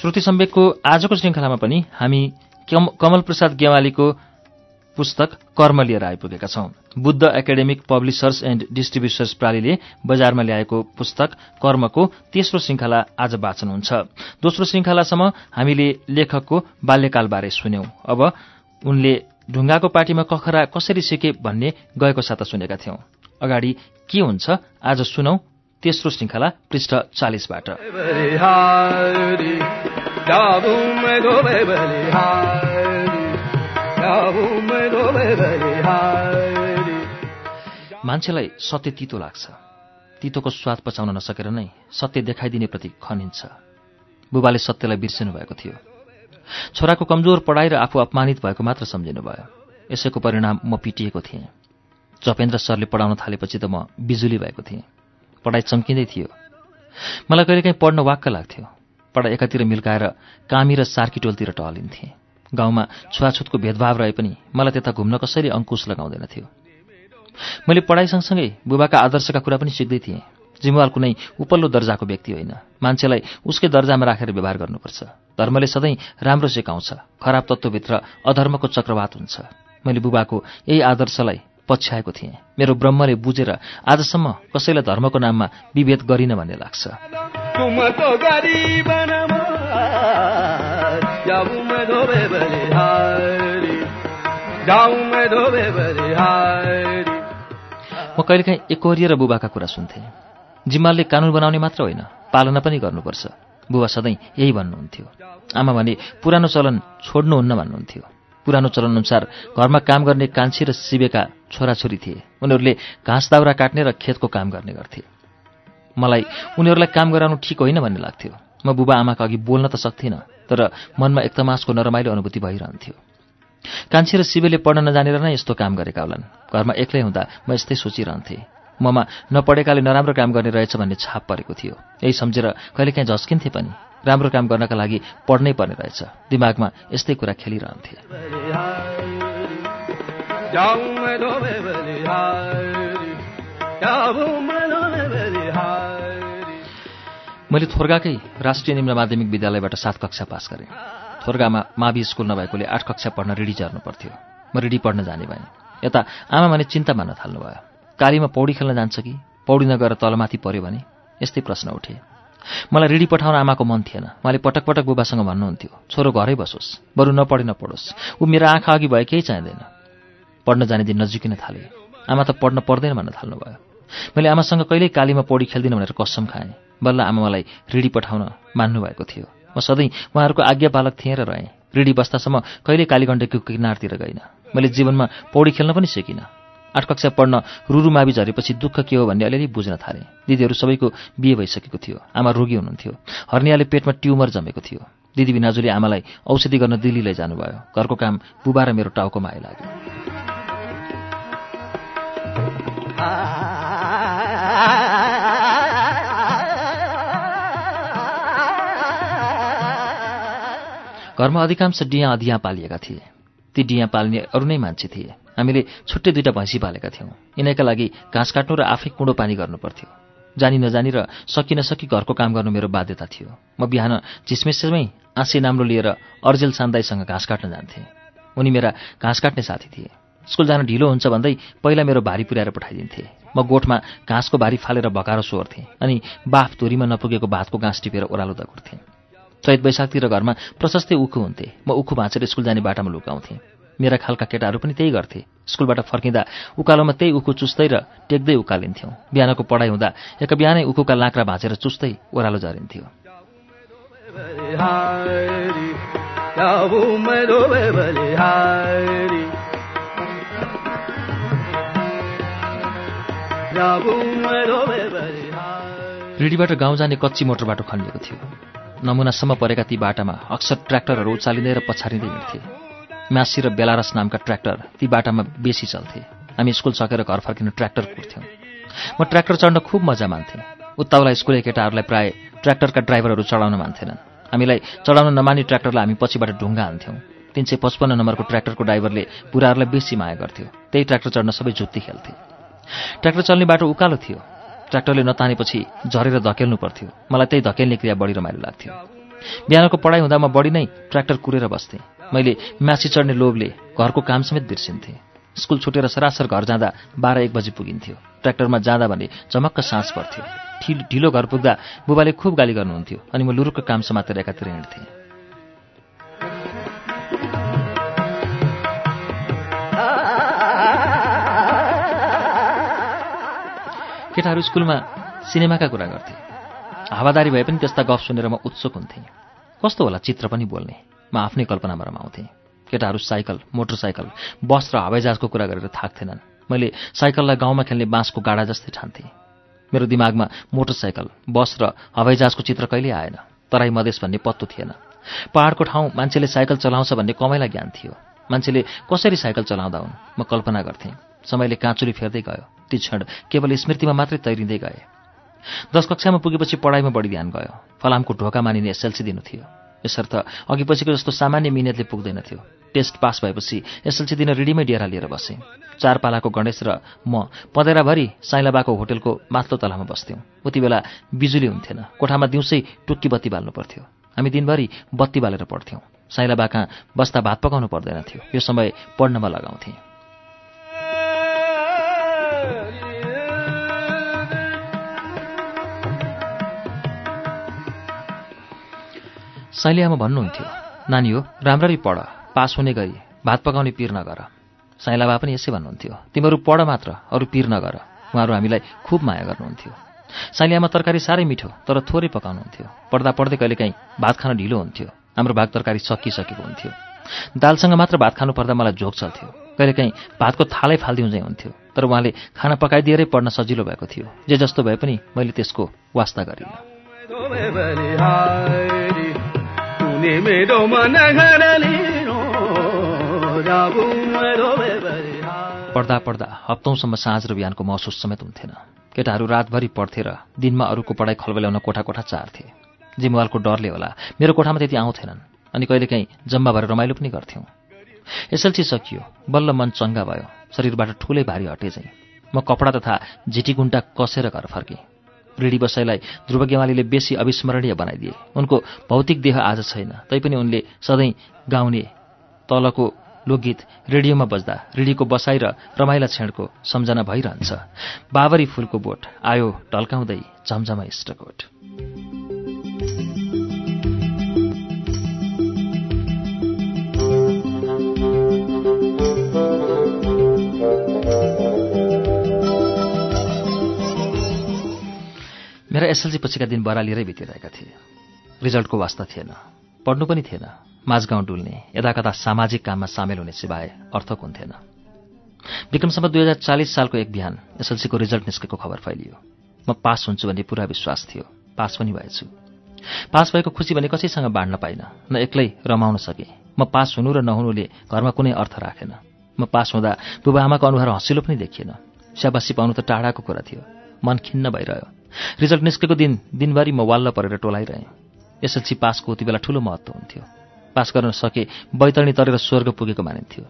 श्रुति सम्वेकको आजको श्रृङ्खलामा पनि हामी कमल प्रसाद गेवालीको पुस्तक कर्म लिएर आइपुगेका छौं। Buddha academic publishers and distributors प्रालीले बजारमा ल्याएको पुस्तक कर्मको तेस्रो श्रृङ्खला आज वाचन हुन्छ। दोस्रो श्रृङ्खलासम्म हामीले लेखकको बाल्यकालबारे सुन्यौं। अब उनले ढुङ्गाको पार्टीमा कखरा कसरी सिके भन्ने गएको साता सुनेका थियौं। अगाडि के हुन्छ आज सुनौ तेस्रो श्रृङ्खला पृष्ठ चालिसबाट। मान्छेलाई सत्य तितो लाग्छ। तितोको स्वाद पचाउन नसकेर नै सत्य देखाइदिने प्रति खनिन्छ। बुबाले सत्यलाई बिर्सिनु भएको थियो। छोराको कमजोर पढाइ र आफू अपमानित भएको मात्र सम्झिनु भयो यसैको परिणाम म पिटिएको थिएँ। जपेन्द्र सरले पढाउन थालेपछि त म बिजुली भएको थिएँ। पढाइ चम्किँदै थियो। मलाई कहिलेकाहीँ पढ्न वाक्क लाग्थ्यो। पढाइ एकातिर मिल्काएर कामी र सार्की टोलतिर टहलिन्थेँ। गाउँमा छुवाछुतको भेदभाव रहे पनि मलाई त्यता घुम्न कसैले अङ्कुश लगाउँदैन थियो मैले पढाइ सँगसँगै बुबाका आदर्शका कुरा पनि सिक्दै थिएँ। जिम्मेवाल कुनै उपल्लो दर्जाको व्यक्ति होइन। मान्छेलाई उसकै दर्जामा राखेर व्यवहार गर्नुपर्छ। धर्मले सधैँ राम्रो सिकाउँछ। खराब तत्त्वभित्र अधर्मको चक्रवात हुन्छ। मैले बुबाको यही आदर्शलाई पछ्याएको थिएँ। मेरो ब्रह्मले बुझेर आजसम्म कसैलाई धर्मको नाममा विभेद गरिन भन्ने लाग्छ। म कहिलेकाहीँ एकोरिएर बुबाका कुरा सुन्थेँ। जिम्मालले कानुन बनाउने मात्र होइन पालना पनि गर्नुपर्छ। बुबा सधैँ यही भन्नुहुन्थ्यो। आमा भने पुरानो चलन छोड्नुहुन्न भन्नुहुन्थ्यो। पुरानो चलनअनुसार घरमा काम गर्ने कान्छी र शिवेका छोराछोरी थिए। उनीहरूले घाँस दाउरा काट्ने र खेतको काम गर्ने गर्थे। मलाई उनीहरूलाई काम गराउनु ठिक होइन भन्ने लाग्थ्यो। म बुबा आमाका अघि बोल्न त सक्थिनँ तर मनमा एकदमासको नरमाइलो अनुभूति भइरहन्थ्यो। कान्छी र शिवेले पढ्न नजानेर नै यस्तो काम गरेका होलान्। घरमा एक्लै हुँदा म यस्तै सोचिरहन्थेँ। ममा नपढेकाले नराम्रो काम गर्ने रहेछ भन्ने छाप परेको थियो। यही सम्झेर कहिलेकाहीँ झस्किन्थे पनि। राम्रो काम गर्नका लागि पढ्नै पर्ने रहेछ। दिमागमा यस्तै कुरा खेलिरहन्थे। मैले थोर्गाकै राष्ट्रिय निम्न माध्यमिक विद्यालयबाट सात कक्षा पास गरेँ। थोर्गामा मावि स्कुल नभएकोले आठ कक्षा पढ्न रिडी झर्नु पर्थ्यो। म रिडी पढ्न जाने भएँ। यता आमा भने चिन्ता मान्न थाल्नुभयो। कालीमा पौडी खेल्न जान्छ कि? पौडी नगएर तलमाथि पर्यो भने? यस्तै प्रश्न उठे। मलाई रिडी पठाउन आमाको मन थिएन। उहाँले पटक पटक बुबासँग भन्नुहुन्थ्यो छोरो घरै बसोस्। बरु नपढे नपढोस्। ऊ मेरो आँखा अघि भए केही चाहिँदैन। पढ्न जाने दिन नजिकिन थाले। आमा त पढ्न पर्दैन भन्न थाल्नुभयो। मैले आमासँग कहिल्यै कालीमा पौडी खेल्दिनँ भनेर कसम खाएँ। बल्ल आमा मलाई रिडी पठाउन मान्नुभएको थियो। म सधैँ उहाँहरूको आज्ञा पालक थिएँ र रहेँ। रिडी बस्दासम्म कहिले कालीगण्डकीको किनारतिर गइनँ। मैले जीवनमा पौडी खेल्न पनि सिकिनँ। आठ कक्षा पढ्न रुरु मावि झरेपछि दुःख के हो भन्ने अलिअलि बुझ्न थालेँ। दिदीहरू सबैको बिहे भइसकेको थियो। आमा रोगी हुनुहुन्थ्यो। हर्नियाले पेटमा ट्युमर जमेको थियो। दिदी बिनाजुले आमालाई औषधि गर्न दिल्ली लैजानुभयो घरको काम बुबा र मेरो टाउकोमा आइलाग्यो। घरमा अधिकांश डिया अधियाँ पालिएका थिए। ती डिया पाल्ने अरू नै मान्छे थिए। हामीले छुट्टै दुईवटा भैँसी पालेका थियौँ। यिनैका लागि घाँस काट्नु र आफै कुँडो पानी गर्नुपर्थ्यो। जानी नजानी र सकि नसकी घरको काम गर्नु मेरो बाध्यता थियो। म बिहान झिसमिसमै आँसी नाम्लो लिएर अर्जेल सान्दाईसँग घाँस काट्न जान्थेँ। उनी मेरा घाँस काट्ने साथी थिए। स्कुल जान ढिलो हुन्छ भन्दै पहिला मेरो भारी पुर्याएर पठाइदिन्थे। म गोठमा घाँसको भारी फालेर भकारो सोर्थेँ अनि बाफ धुरीमा नपुगेको भातको घाँस टिपेर ओह्रालो दगुर्थेँ चैत वैशाखतिर घरमा प्रशस्तै उखु हुन्थे। म उखु भाँचेर स्कुल जाने बाटामा लुकाउँथेँ। मेरा खालका केटाहरू पनि त्यही गर्थे। स्कुलबाट फर्किँदा उकालोमा त्यही उखु चुस्दै र टेक्दै उकालिन्थ्यौँ। बिहानको पढाइ हुँदा एक बिहानै उखुका लाक्रा भाँचेर चुस्दै ओह्रालो झरिन्थ्यो। रिडीबाट गाउँ जाने कच्ची मोटर बाटो खनिएको थियो। नमुनासम्म परेका ती बाटामा अक्सर ट्र्याक्टरहरू उचालिँदै र पछारिँदै हिँड्थे। म्यासी र बेलारस नामका ट्र्याक्टर ती बाटामा बेसी चल्थे। हामी स्कुल सकेर घर फर्किनु ट्र्याक्टर कुर्थ्यौँ। म ट्र्याक्टर चढ्न खुब मजा मान्थेँ। उत्ताउला स्कुले केटाहरूलाई प्राय ट्र्याक्टरका ड्राइभरहरू चढाउन मान्थेनन्। हामीलाई चढाउन नमानी ट्र्याक्टरलाई हामी पछिबाट ढुङ्गा हान्थ्यौँ। तिन सय पचपन्न नम्बरको ट्र्याक्टरको ड्राइभरले बुढाहरूलाई बेसी माया गर्थ्यो। त्यही ट्र्याक्टर चढ्न सबै जुत्ती खेल्थे। ट्र्याक्टर चल्ने बाटो उकालो थियो। ट्र्याक्टरले नतानेपछि झरेर धकेल्नु पर्थ्यो। मलाई त्यही धकेल्ने क्रिया बढी रमाइलो लाग्थ्यो। बिहानको पढाइ हुँदा म बढी नै ट्र्याक्टर कुरेर बस्थेँ। मैले म्यासी चढ्ने लोभले घरको काम समेत बिर्सिन्थेँ। स्कुल छुटेर सरासर घर जाँदा बाह्र एक बजी पुगिन्थ्यो। ट्र्याक्टरमा जाँदा भने चमक्क सास पर्थ्यो। ढिलो घर पुग्दा बुबाले खुब गाली गर्नुहुन्थ्यो अनि म लुरुको काम समातेर एकातिर हिँड्थेँ। केटाहरू स्कुलमा सिनेमाका कुरा गर्थे। हावादारी भए पनि त्यस्ता गफ सुनेर म उत्सुक हुन्थेँ। कस्तो होला चित्र पनि बोल्ने। म आफ्नै कल्पनामा रमाउँथेँ। केटाहरू साइकल मोटरसाइकल बस र हवाईजहाजको कुरा गरेर थाक्थेनन्। मैले साइकललाई गाउँमा खेल्ने बाँसको गाडा जस्तै ठान्थेँ। मेरो दिमागमा मोटरसाइकल बस र हवाईजहाजको चित्र कहिल्यै आएन। तराई मधेस भन्ने पत्तो थिएन। पहाडको ठाउँ मान्छेले साइकल चलाउँछ भन्ने कमैलाई ज्ञान थियो। मान्छेले कसरी साइकल चलाउँदा हुन्? म कल्पना गर्थेँ। समयले काँचुली फेर्दै गयो। ती क्षण केवल स्मृतिमा मात्रै तैरिँदै गए। दश कक्षामा पुगेपछि पढाइमा बढी ध्यान गयो। फलामको ढोका मानिने एसएलसी दिनु थियो। यसर्थ अघि पछिको जस्तो सामान्य मिहिनेतले पुग्दैन थियो। टेस्ट पास भएपछि एसएलसी दिन रिडीमै डेरा लिएर बसेँ। चार पालाको गणेश र म पँधेराभरि साइलाबाको होटेलको माथिल्लो तलामा बस्थ्यौँ। उति बेला बिजुली हुन्थेन। कोठामा दिउँसै टुक्की बत्ती बाल्नु पर्थ्यो। हामी दिनभरि बत्ती बालेर पढ्थ्यौँ। साइलाबा कहाँ बस्दा भात पकाउनु पर्दैन थियो। यो समय पढ्नमा लगाउँथेँ। साइलियामा भन्नुहुन्थ्यो नानी हो राम्ररी पढ पास हुने गरी भात पकाउने पिर नगर। साइलाबा पनि यसै भन्नुहुन्थ्यो तिमीहरू पढ मात्र अरू पिर नगर। उहाँहरू हामीलाई खुब माया गर्नुहुन्थ्यो। साइलियामा तरकारी साह्रै मिठो तर थोरै पकाउनुहुन्थ्यो। पढ्दा पढ्दै कहिलेकाहीँ भात खान ढिलो हुन्थ्यो। हाम्रो भाग तरकारी सकिसकेको हुन्थ्यो। दालसँग मात्र भात खानु पर्दा मलाई झोक चल्थ्यो कहिलेकाहीँ भातको थालै फालिदिउँझै हुन्थ्यो। तर उहाँले खाना पकाइदिएरै पढ्न सजिलो भएको थियो। जे जस्तो भए पनि मैले त्यसको वास्ता गरिनँ। पढ्दा पढ्दा हप्तौँसम्म साँझ र बिहानको महसुस समेत हुन्थेन। केटाहरू रातभरि पढ्थे र दिनमा अरूको पढाइ खलबल्याउन कोठा कोठा चार्थे जिम्वालको डरले होला मेरो कोठामा त्यति आउँथेनन् अनि कहिलेकाहीँ जम्मा भएर रमाइलो पनि गर्थ्यौँ। एसएलसी सकियो बल्ल मन चङ्गा भयो शरीरबाट ठुलै भारी हटे चाहिँ म कपडा तथा झिटिगुन्टा कसेर घर फर्केँ। रेडी बसाइलाई ध्रुव गेवालीले बेसी अविस्मरणीय बनाइदिए। उनको भौतिक देह आज छैन। तैपनि उनले सधैँ गाउने तलको लोकगीत रेडियोमा बज्दा रेडीको बसाइ र रमाइला छेडको सम्झना भइरहन्छ। बाबरी फुलको बोट आयो टल्काउँदै झमझमा इष्टकोट मेरा एसएलसी पछिका दिन बरालिएरै बितिरहेका थिए। रिजल्टको वास्ता थिएन पढ्नु पनि थिएन माझगाउँ डुल्ने यदाकदा सामाजिक काममा सामेल हुने सिवाय अर्थक हुन्थेन। विक्रमसम्म दुई हजार चालिस सालको एक बिहान एसएलसीको रिजल्ट निस्केको खबर फैलियो। म पास हुन्छु भन्ने पुरा विश्वास थियो। पास पनि भएछु। पास भएको खुसी भने कसैसँग बाँड्न पाइनँ। न एक्लै रमाउन सकेँ। म पास हुनु र नहुनुले घरमा कुनै अर्थ राखेन। म पास हुँदा बुबा आमाको अनुहार हँसिलो पनि देखिएन। स्याबासी पाउनु त टाढाको कुरा थियो। मन खिन्न भइरह्यो। रिजल्ट निस्केको दिन दिनभरि म वाल्ल परेर टोलाइरहेँ। एसएलसी पासको उति बेला ठुलो महत्त्व हुन्थ्यो। पास गर्न सके बैतरणी तरेर स्वर्ग पुगेको मानिन्थ्यो।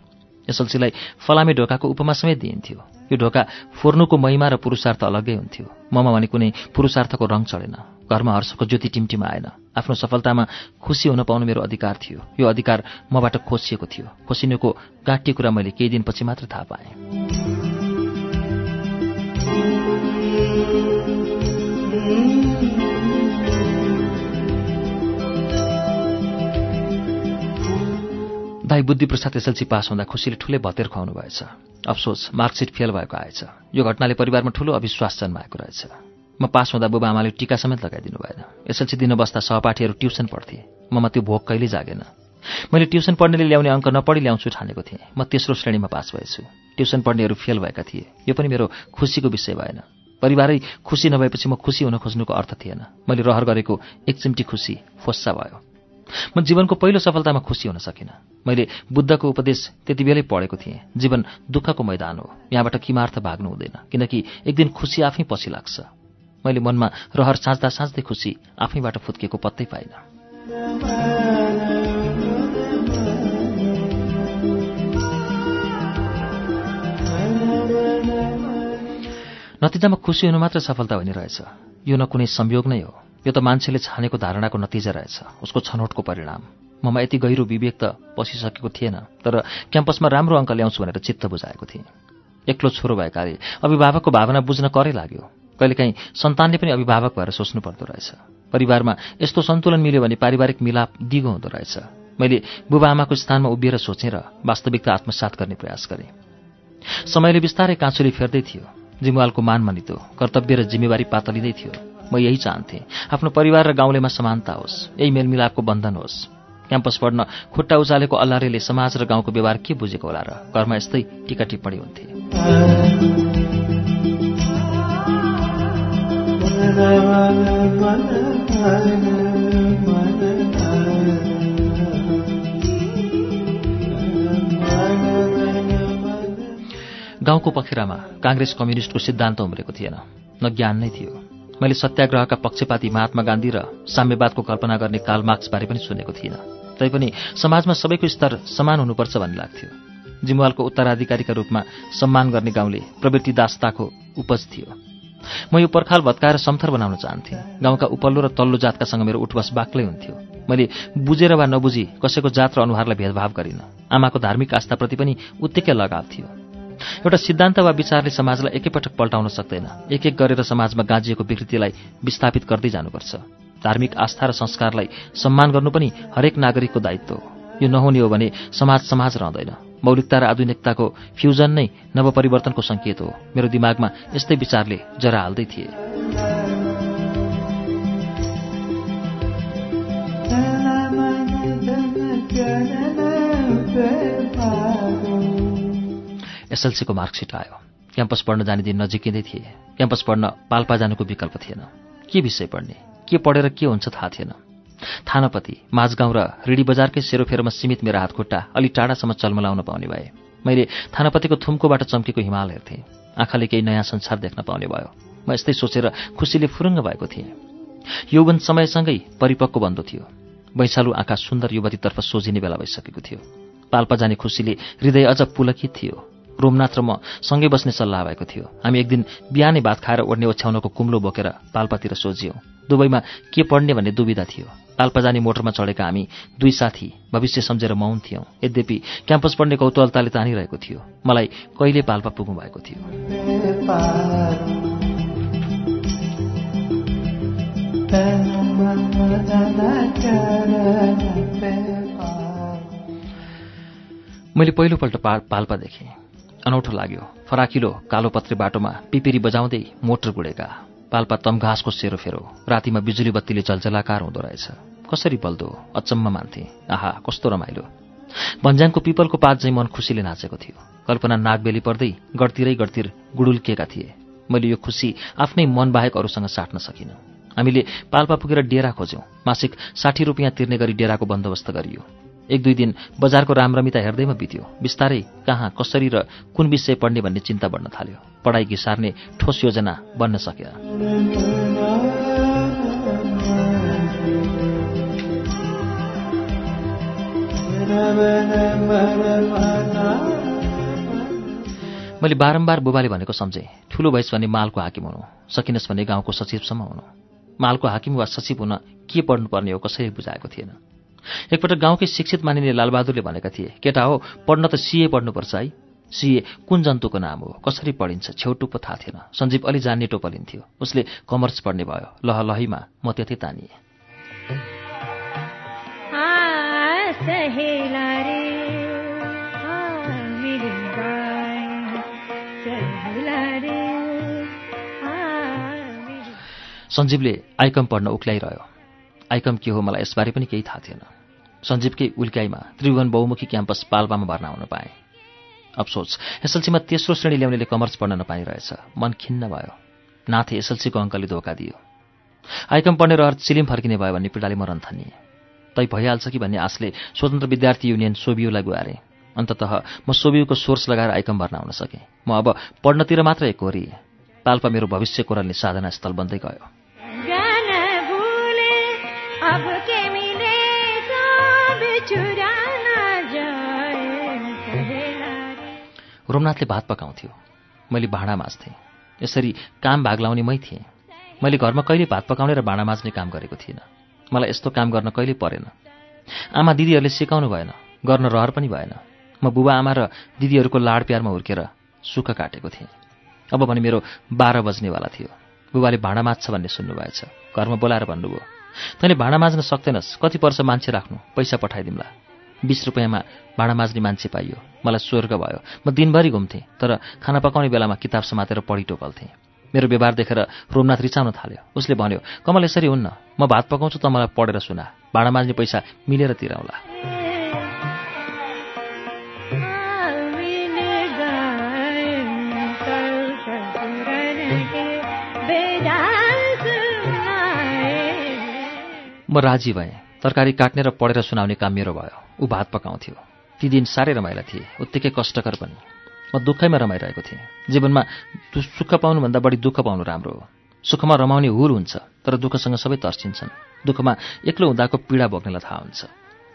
एसएलसीलाई फलामे ढोकाको उपमा समेत दिइन्थ्यो। यो ढोका फोर्नुको महिमा र पुरुषार्थ अलग्गै हुन्थ्यो। ममा भने कुनै पुरुषार्थको रङ चढेन। घरमा हर्षको ज्योति टिमटिम आएन। आफ्नो सफलतामा खुसी हुन पाउनु मेरो अधिकार थियो। यो अधिकार मबाट खोसिएको थियो। खोसिनुको गाँटियो कुरा मैले केही दिनपछि मात्र थाहा पाएँ। दाई बुद्धिप्रसाद एसएलसी पास हुँदा खुसीले ठुलै भतेर खुवाउनु भएछ। अफसोस मार्कसिट फेल भएको आएछ। यो घटनाले परिवारमा ठुलो अविश्वास जन्माएको रहेछ। म पास हुँदा बुबा आमाले टिका समेत लगाइदिनु भएन। एसएलसी दिन बस्दा सहपाठीहरू ट्युसन पढ्थे। ममा त्यो भोक कहिल्यै जागेन। मैले ट्युसन पढ्नेले ल्याउने अङ्क नपढी ल्याउँछु ठानेको थिएँ। म तेस्रो श्रेणीमा पास भएछु। ट्युसन पढ्नेहरू फेल भएका थिए। यो पनि मेरो खुसीको विषय भएन। परिवारै खुसी नभएपछि म खुसी हुन खोज्नुको अर्थ थिएन। मैले रहर गरेको एक चिम्टी खुसी फोस्सा भयो। म जीवनको पहिलो सफलतामा खुसी हुन सकिनँ। मैले बुद्धको उपदेश त्यति बेलै पढेको थिएँ। जीवन दुःखको मैदान हो। यहाँबाट किमार्थ भाग्नु हुँदैन किनकि एक दिन खुसी आफै पछि लाग्छ। मैले मनमा रहर साँच्दा साँच्दै खुसी आफैबाट फुत्केको पत्तै पाइनँ। नतिजामा खुसी हुनु मात्र सफलता होइन रहेछ। यो न कुनै संयोग नै हो। यो त मान्छेले छानेको धारणाको नतिजा रहेछ। उसको छनौटको परिणाम। ममा यति गहिरो विवेक त पसिसकेको थिएन तर क्याम्पसमा राम्रो अङ्क ल्याउँछु भनेर चित्त बुझाएको थिएँ। एक्लो छोरो भएकाले अभिभावकको भावना बुझ्न करै लाग्यो। कहिलेकाहीँ सन्तानले पनि अभिभावक भएर सोच्नु पर्दो रहेछ। परिवारमा यस्तो सन्तुलन मिल्यो भने पारिवारिक मिलाप दिगो हुँदो रहेछ। मैले बुबा आमाको स्थानमा उभिएर सोचेँ र वास्तविकता आत्मसात गर्ने प्रयास गरेँ। समयले बिस्तारै काँचुली फेर्दै थियो। जिम्वालको मान मनितो कर्तव्य र जिम्मेवारी पातलिँदै थियो। म यही चाहन्थेँ। आफ्नो परिवार र गाउँलेमा समानता होस्। यही मेलमिलापको बन्धन होस्। क्याम्पस पढ्न खुट्टा उचालेको अल्लारेले समाज र गाउँको व्यवहार के बुझेको होला र घरमा यस्तै टिका टिप्पणी हुन्थे। गाउँको पखेरामा काङ्ग्रेस कम्युनिस्टको सिद्धान्त उम्रेको थिएन। न ज्ञान नै थियो। मैले सत्याग्रहका पक्षपाती महात्मा गान्धी र साम्यवादको कल्पना गर्ने काल मार्क्सबारे पनि सुनेको थिइनँ। तैपनि समाजमा सबैको स्तर समान हुनुपर्छ भन्ने लाग्थ्यो। जिम्वालको उत्तराधिकारीका रूपमा सम्मान गर्ने गाउँले प्रवृत्ति दासताको उपज थियो। म यो पर्खाल भत्काएर समथर बनाउन चाहन्थेँ। गाउँका उपल्लो र तल्लो जातकासँग मेरो उठबस बाक्लै हुन्थ्यो। मैले बुझेर वा नबुझी कसैको जात र अनुहारलाई भेदभाव गरिनँ। आमाको धार्मिक आस्थाप्रति पनि उत्तिकै लगाव थियो। एउटा सिद्धान्त वा विचारले समाजलाई एकैपटक पल्टाउन सक्दैन। एक एक गरेर समाजमा गाँजिएको विकृतिलाई विस्थापित गर्दै जानुपर्छ। धार्मिक आस्था र संस्कारलाई सम्मान गर्नु पनि हरेक नागरिकको दायित्व हो। यो नहुने हो भने समाज समाज रहँदैन। मौलिकता र आधुनिकताको फ्युजन नै नवपरिवर्तनको सङ्केत हो। मेरो दिमागमा यस्तै विचारले जरा हाल्दै थिए। एसएलसीको मार्कसिट आयो। क्याम्पस पढ्न जाने दिन नजिकिँदै थिए। क्याम्पस पढ्न पाल्पा जानुको विकल्प थिएन। के विषय पढ्ने? के पढेर के हुन्छ थाहा थिएन। थानापति माझगाउँ र रिडी बजारकै सेरोफेरोमा सीमित मेरा हातखुट्टा अलि टाढासम्म चल्मलाउन पाउने भए। मैले थानापतिको थुम्कोबाट चम्केको हिमाल हेर्थेँ। आँखाले केही नयाँ संसार देख्न पाउने भयो। म यस्तै सोचेर खुसीले फुरुङ्ग भएको थिएँ। यौवन समयसँगै परिपक्व बन्दो थियो। वैशालु आँखा सुन्दर युवतीतर्फ सोझिने बेला भइसकेको थियो। पाल्पा जाने खुसीले हृदय अझ पुलकित थियो। रोमनाथ र म सँगै बस्ने सल्लाह भएको थियो। हामी एक दिन बिहानै भात खाएर ओढ्ने ओछ्याउनको कुम्लो बोकेर पाल्पातिर सोझियौँ। दुबईमा के पढ्ने भन्ने दुविधा थियो। पाल्पा जाने मोटरमा चढेका हामी दुई साथी भविष्य सम्झेर मौन थियौँ। यद्यपि क्याम्पस पढ्ने कौतूहलताले तानिरहेको थियो। मलाई कहिले पाल्पा पुग्नु भएको थियो। मैले पहिलोपल्ट पाल्पा देखेँ। अनौठो लाग्यो। फराकिलो कालो पत्रे बाटोमा पिपिरी बजाउँदै मोटर गुडेका। पाल्पा तमघासको सेरोफेरो रातिमा बिजुली बत्तीले जलजलाकार हुँदो रहेछ। कसरी बल्दो? अचम्म मान्थे। आहा कस्तो रमाइलो। भन्ज्याङको पिपलको पात चाहिँ मन खुसीले नाचेको थियो। कल्पना नागबेली पर्दै गडतिरै गडतिर गुडुल्किएका थिए। मैले यो खुसी आफ्नै मन बाहेक अरूसँग साट्न सकिनँ। हामीले पाल्पा पुगेर डेरा खोज्यौँ। मासिक साठी रुपियाँ तिर्ने गरी डेराको बन्दोबस्त गरियो। एक दुई दिन बजारको रामरमिता हेर्दैमा बित्यो। बिस्तारै कहाँ कसरी र कुन विषय पढ्ने भन्ने चिन्ता बढ्न थाल्यो। पढाइ घिसार्ने ठोस योजना बन्न सकेन मैले बारम्बार बुबाले भनेको सम्झेँ ठुलो भइस भने मालको हाकिम हुनु सकिनस् भने गाउँको सचिवसम्म हुनु। मालको हाकिम वा सचिव हुन के पढ्नुपर्ने हो कसरी बुझाएको थिएन। एकपटक गाउँकै शिक्षित मानिने लालबहादुरले भनेका थिए केटा हो पढ्न त सिए पढ्नुपर्छ है। सिए कुन जन्तुको नाम हो? कसरी पढिन्छ? छेउटु पो थाहा थिएन। सञ्जीव अलि जान्ने टोपलिन्थ्यो उसले कमर्स पढ्ने भयो। लह लहीमा म त्यति तानिएँ। सञ्जीवले आइकम पढ्न उक्ल्याइरह्यो आइकम के हो मलाई यसबारे पनि केही थाहा थिएन। सञ्जीवकै उल्काइमा त्रिभुवन बहुमुखी क्याम्पस पाल्पामा भर्ना हुन पाएँ। अफसोच एसएलसीमा तेस्रो श्रेणी ल्याउनेले कमर्स पढ्न नपाइरहेछ। मन खिन्न भयो। नाथे एसएलसीको अङ्कले धोका दियो। आइकम पढ्ने रहर चिलिम फर्किने भयो भन्ने पीडाले म रन्थनिएँ तै भइहाल्छ कि भन्ने आशले स्वतन्त्र विद्यार्थी युनियन सोबियुलाई गुहारेँ अन्तत म सोबियुको सोर्स लगाएर आइकम भर्न आउन सकेँ। म अब पढ्नतिर मात्र एकोरिएँ पाल्पा मेरो भविष्य कोरल्ने साधना स्थल बन्दै गयो। रोमनाथले भात पकाउँथ्यो। मैले भाँडा माझ्थेँ यसरी काम भाग लाउने मै थिएँ। मैले घरमा कहिले भात पकाउने र भाँडा माझ्ने काम गरेको थिइनँ। मलाई यस्तो काम गर्न कहिले परेन। आमा दिदीहरूले सिकाउनु भएन। गर्न रहर पनि भएन। म बुबा आमा र दिदीहरूको लाड प्यारमा हुर्केर सुख काटेको थिएँ। अब भने मेरो बाह्र बज्नेवाला थियो। बुबाले भाँडा माझ्छ भन्ने सुन्नुभएछ। घरमा बोलाएर भन्नुभयो तैँले भाँडा माझ्न सक्दैनस्। कति वर्ष मान्छे राख्नु? पैसा पठाइदिउँला। बिस रुपियाँमा भाँडा माझ्ने मान्छे पाइयो। मलाई स्वर्ग भयो। म दिनभरि घुम्थेँ तर खाना पकाउने बेलामा किताब समातेर पढी टोकल्थेँ। मेरो व्यवहार देखेर रोमनाथ रिचाउन थाल्यो। उसले भन्यो कमल यसरी हुन्न? म भात पकाउँछु त मलाई पढेर सुना। भाँडा माझ्ने पैसा मिलेर तिराउला। म राजी भएँ। तरकारी काट्ने र पढेर सुनाउने काम मेरो भयो। ऊ भात पकाउँथ्यो। ती दिन साह्रै रमाइला थिए। उत्तिकै कष्टकर पनि। म दुःखैमा रमाइरहेको थिएँ। जीवनमा सुख पाउनुभन्दा बढी दुःख पाउनु राम्रो हो। सुखमा रमाउने हुर हुन्छ तर दुःखसँग सबै तर्सिन्छन्। दुःखमा एक्लो हुँदाको पीडा भोग्नेलाई थाहा हुन्छ।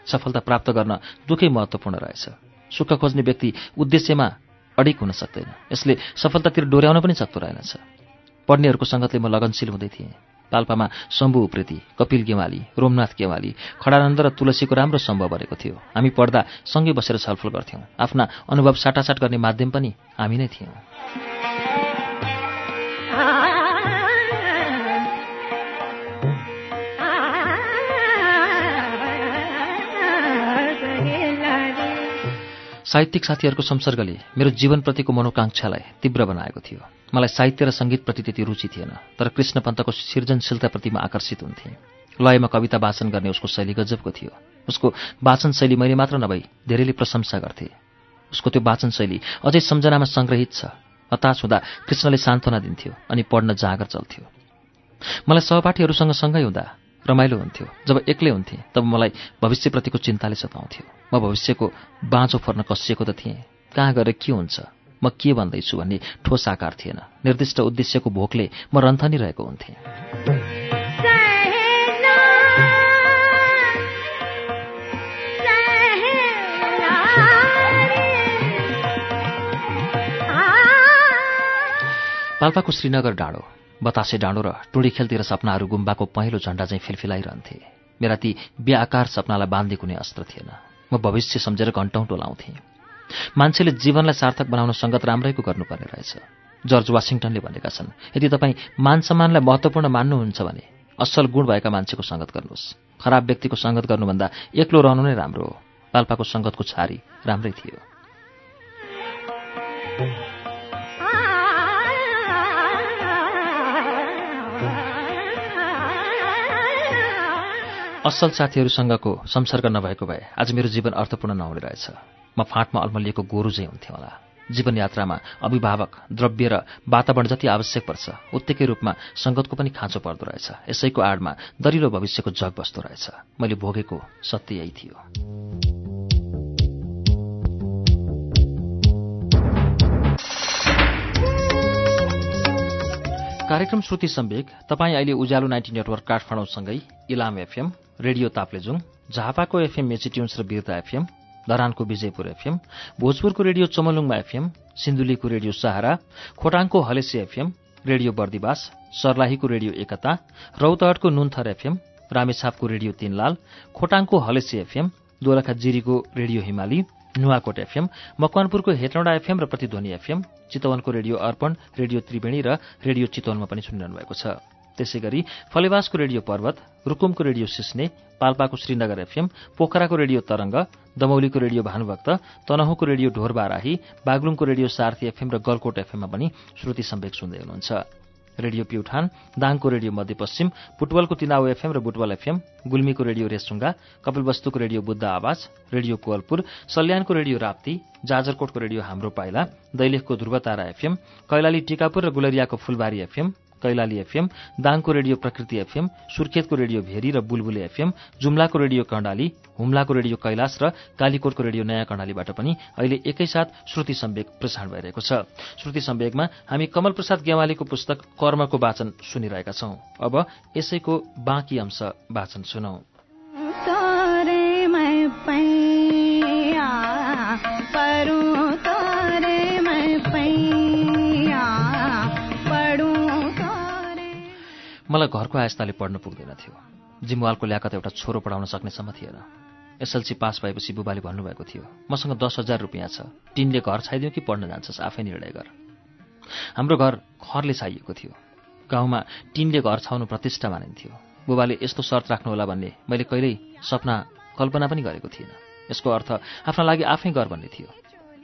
सफलता प्राप्त गर्न दुःखै महत्त्वपूर्ण रहेछ। सुख खोज्ने व्यक्ति उद्देश्यमा अडिक हुन सक्दैन। यसले सफलतातिर डोर्याउन पनि सक्दो रहेनछ। पढ्नेहरूको सङ्गतले म लगनशील हुँदै थिएँ। पाल्पामा शम्भु उप्रेती कपिल गेवाली रोमनाथ गेवाली खडानन्द र तुलसीको राम्रो सम्भव बनेको थियो। हामी पढ्दा सँगै बसेर छलफल गर्थ्यौँ। आफ्ना अनुभव साटासाट गर्ने माध्यम पनि हामी नै थियौँ। साहित्यिक साथीहरूको संसर्गले मेरो जीवनप्रतिको मनोकाङ्क्षालाई तीव्र बनाएको थियो। मलाई साहित्य र सङ्गीतप्रति त्यति रुचि थिएन तर कृष्ण पन्तको सृजनशीलताप्रति म आकर्षित हुन्थेँ। लयमा कविता वाचन गर्ने उसको शैली गजबको थियो। उसको वाचन शैली मैले मात्र नभई धेरैले प्रशंसा गर्थे। उसको त्यो वाचन शैली अझै सम्झनामा सङ्ग्रहित छ हताश हुँदा कृष्णले सान्त्वना दिन्थ्यो अनि पढ्न जाँगर चल्थ्यो। मलाई सहपाठीहरूसँग सँगै हुँदा रमाइलो हुन्थ्यो। जब एक्लै हुन्थेँ तब मलाई भविष्यप्रतिको चिन्ताले सताउँथ्यो। म भविष्यको बाँचो फर्न कसिएको त थिएँ। कहाँ गएर के हुन्छ? म के भन्दैछु भन्ने ठोस आकार थिएन। निर्दिष्ट उद्देश्यको भोकले म रन्थनी रहेको हुन्थेँ। पाल्पाको श्रीनगर डाँडो। बतासे डाँडो र टुडी खेलतिर सपनाहरू गुम्बाको पहेँलो झण्डा चाहिँ फिलफिलाइरहन्थे मेरा ती बेआकार सपनालाई बाँध्ने कुनै अस्त्र थिएन। म भविष्य सम्झेर घन्टौँ टोलाउँथेँ। मान्छेले जीवनलाई सार्थक बनाउन सङ्गत राम्रैको गर्नुपर्ने रहेछ। जर्ज वासिङटनले भनेका छन् यदि तपाईँ मान सम्मानलाई महत्त्वपूर्ण मान्नुहुन्छ भने असल गुण भएका मान्छेको सङ्गत गर्नुहोस्। खराब व्यक्तिको सङ्गत गर्नुभन्दा एक्लो रहनु नै राम्रो हो। पाल्पाको सङ्गतको छारी राम्रै थियो। असल साथीहरूसँगको संसर्ग नभएको भए आज मेरो जीवन अर्थपूर्ण नहुने रहेछ। म फाँटमा अल्मलिएको गोरु चाहिँ हुन्थेँ होला। जीवनयात्रामा अभिभावक द्रव्य र वातावरण जति आवश्यक पर्छ उत्तिकै रूपमा सङ्गतको पनि खाँचो पर्दो रहेछ। यसैको आडमा दरिलो भविष्यको जग बस्दो रहेछ। मैले भोगेको सत्य यही थियो। कार्यक्रम श्रुति सम्वेक तपाईँ अहिले उज्यालो नाइन्टी नेटवर्क काठमाडौँसँगै इलाम एफएम रेडियो ताप्लेजुङ झापाको एफएम मेचिट्युन्स र बिर्ता एफएम धरानको विजयपुर एफएम भोजपुरको रेडियो चमलुङमा एफएम सिन्धुलीको रेडियो सहारा खोटाङको हलेसी एफएम रेडियो बर्दिवास सर्लाहीको रेडियो एकता रौतहटको नुन्थर एफएम रामेछापको रेडियो तीनलाल खोटाङको हलेसी एफएम दोलखा जिरीको रेडियो हिमाली नुवाकोट एफएम मकवानपुरको हेटौँडा एफएम र प्रतिध्वनि एफएम चितवनको रेडियो अर्पण रेडियो त्रिवेणी र रेडियो चितवनमा पनि सुनिरहनु भएको छ। त्यसै गरी फलेवासको रेडियो पर्वत रुकुमको रेडियो सिस्ने पाल्पाको श्रीनगर एफएम पोखराको रेडियो तरंग दमौलीको रेडियो भानुभक्त तनहुको रेडियो ढोरबाराही बागलुङको रेडियो सार्थी एफएम र गलकोट एफएममा पनि श्रुति सम्वेक सुन्दै हुनुहुन्छ। रेडियो प्युठान दाङको रेडियो मध्यपश्चिम बुटवलको तिनाउ एफएम र बुटवल एफएम गुल्मीको रेडियो रेसुङ्गा कपिलवस्तुको रेडियो बुद्ध आवाज रेडियो कोवलपुर सल्यानको रेडियो राप्ती जाजरकोटको रेडियो हाम्रो पाइला दैलेखको ध्रुवतारा एफएम कैलाली टिकापुर र गुलरियाको फुलबारी एफएम कैलाली एफएम दाङको रेडियो प्रकृति एफएम सुर्खेतको रेडियो भेरी र बुलबुले एफएम जुम्लाको रेडियो कर्णाली हुम्लाको रेडियो कैलाश र कालीकोटको रेडियो नयाँ कर्णालीबाट पनि अहिले एकैसाथ श्रुति सम्वेक प्रसारण भइरहेको छ। श्रुति सम्वेकमा हामी कमल प्रसाद गेवालीको पुस्तक कर्मको वाचन सुनिरहेका छौं। अब यसैको बाँकी अंश वाचन सुनौ। मलाई घरको आयस्ताले पढ्नु पुग्दैन थियो। जिमवालको ल्याकत एउटा छोरो पढाउन सक्नेसम्म थिएन। एसएलसी पास भएपछि बुबाले भन्नुभएको थियो मसँग दस हजार रुपियाँ छ। टिनले घर छाइदियो कि पढ्न जान्छस्? आफै निर्णय गर। हाम्रो घर खरले छाइएको थियो। गाउँमा टिनले घर छाउनु प्रतिष्ठा मानिन्थ्यो। बुबाले यस्तो शर्त राख्नुहोला भन्ने मैले कहिल्यै सपना कल्पना पनि गरेको थिइनँ। यसको अर्थ आफ्ना लागि आफै गर भन्ने थियो।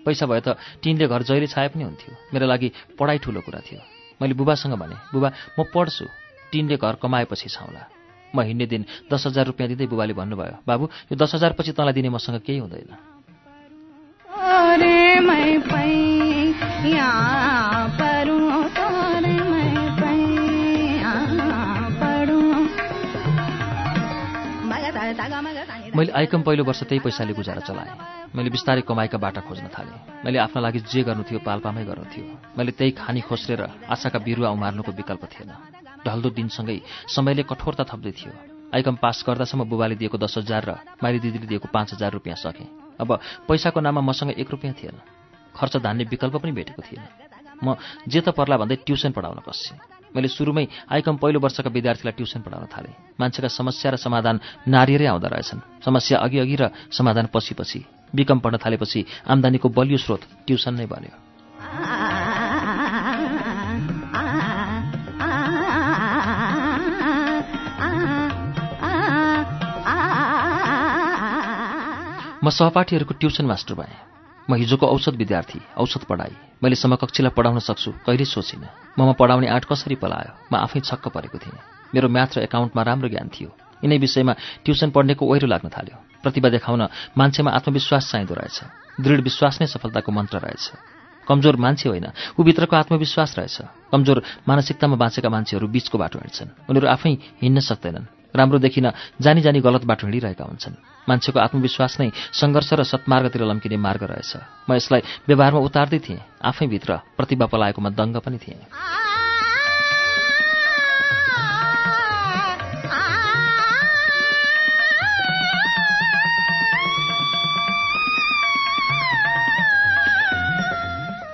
पैसा भए त टिनले घर जहिले छाए पनि हुन्थ्यो। मेरो लागि पढाइ ठुलो कुरा थियो। मैले बुबासँग भने बुबा म पढ्छु। टिनले घर कमाएपछि छाउला म हिँड्ने दिन दस हजार रुपियाँ दिँदै बुबाले भन्नुभयो बाबु यो दस हजार पछि तँलाई दिने मसँग केही हुँदैन। मैले आइकम पहिलो वर्ष त्यही पैसाले गुजारा चलाएँ। मैले बिस्तारै कमाइका बाटा खोज्न थालेँ। मैले आफ्ना लागि जे गर्नु थियो पाल्पामै गर्नु थियो। मैले त्यही खानी खोस्रेर आशाका बिरुवा उमार्नुको विकल्प थिएन। ढल्दो दिनसँगै समयले कठोरता थप्दै थियो। आइकम पास गर्दासम्म बुबाले दिएको दस हजार र माइली दिदीले दिएको पाँच हजार रुपियाँ सकेँ। अब पैसाको नाममा मसँग एक रुपियाँ थिएन। खर्च धान्ने विकल्प पनि भेटेको थिएन। म जे त पर्ला भन्दै ट्युसन पढाउन कसेँ। मैले सुरुमै आइकम पहिलो वर्षका विद्यार्थीलाई ट्युसन पढाउन थालेँ। मान्छेका समस्या र समाधान नारियरै आउँदो रहेछन्। समस्या अघि अघि र समाधान पछि पछि। बिकम पढ्न थालेपछि आम्दानीको बलियो स्रोत ट्युसन नै बन्यो। म सहपाठीहरूको ट्युसन मास्टर भएँ। म हिजोको औसत विद्यार्थी औसत पढाइ मैले समकक्षीलाई पढाउन सक्छु कहिले सोचिनँ। ममा पढाउने आँट कसरी पलायो? म आफै छक्क परेको थिएँ। मेरो म्याथ र एकाउन्टमा राम्रो ज्ञान थियो। यिनै विषयमा ट्युसन पढ्नेको ओहिरो लाग्न थाल्यो। प्रतिभा देखाउन मान्छेमा आत्मविश्वास चाहिँदो रहेछ। दृढ विश्वास नै सफलताको मन्त्र रहेछ। कमजोर मान्छे होइन ऊभित्रको आत्मविश्वास रहेछ। कमजोर मानसिकतामा बाँचेका मान्छेहरू बीचको बाटो हिँड्छन्। उनीहरू आफै हिँड्न सक्दैनन्। राम्रो देखिन जानी जानी गलत बाटो हिँडिरहेका हुन्छन्। मान्छेको आत्मविश्वास नै सङ्घर्ष र सत्मार्गतिर लम्किने मार्ग रहेछ। म यसलाई व्यवहारमा उतार्दै थिएँ। आफैभित्र प्रतिभा पलाएकोमा दङ्ग पनि थिएँ।